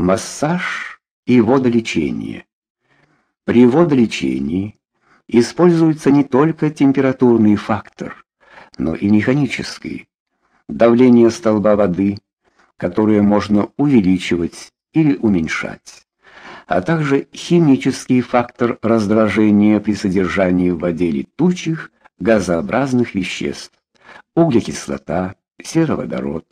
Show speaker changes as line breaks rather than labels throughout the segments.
Массаж и водолечение. При водолечении используется не только температурный фактор, но и механический. Давление столба воды, которое можно увеличивать или уменьшать, а также химический фактор раздражения при содержании в воде летучих газообразных веществ: углекислота, сероводород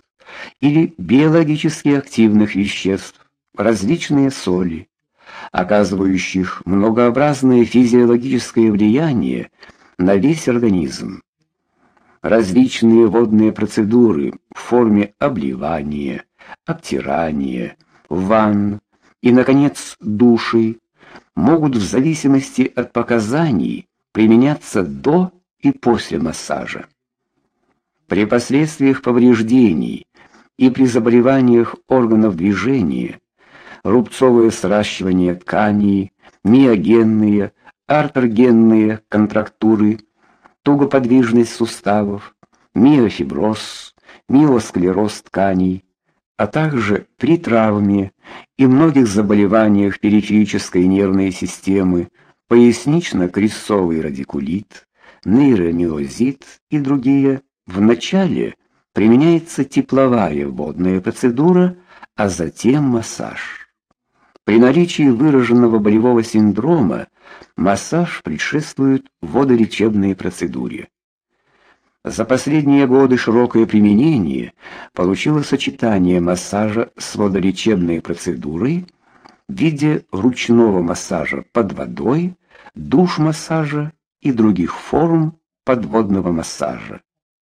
или биологически активных веществ, различные соли, оказывающих многообразное физиологическое влияние на весь организм. Различные водные процедуры в форме обливания, обтирания, ванн и наконец души могут в зависимости от показаний применяться до и после массажа. При последствиях повреждений и при заболеваниях органов движения рубцовое сращивание тканей, миогенные, артергенные контрактуры, тугоподвижность суставов, миофиброз, миосклероз тканей, а также при травме и многих заболеваниях периферической нервной системы, пояснично-крестцовый радикулит, нейромиозит и другие, вначале применяется тепловая водная процедура, а затем массаж. При наличии выраженного болевого синдрома массаж предшествует водолечебной процедуре. За последние годы широкое применение получило сочетание массажа с водолечебной процедурой в виде ручного массажа под водой, душ-массажа и других форм подводного массажа.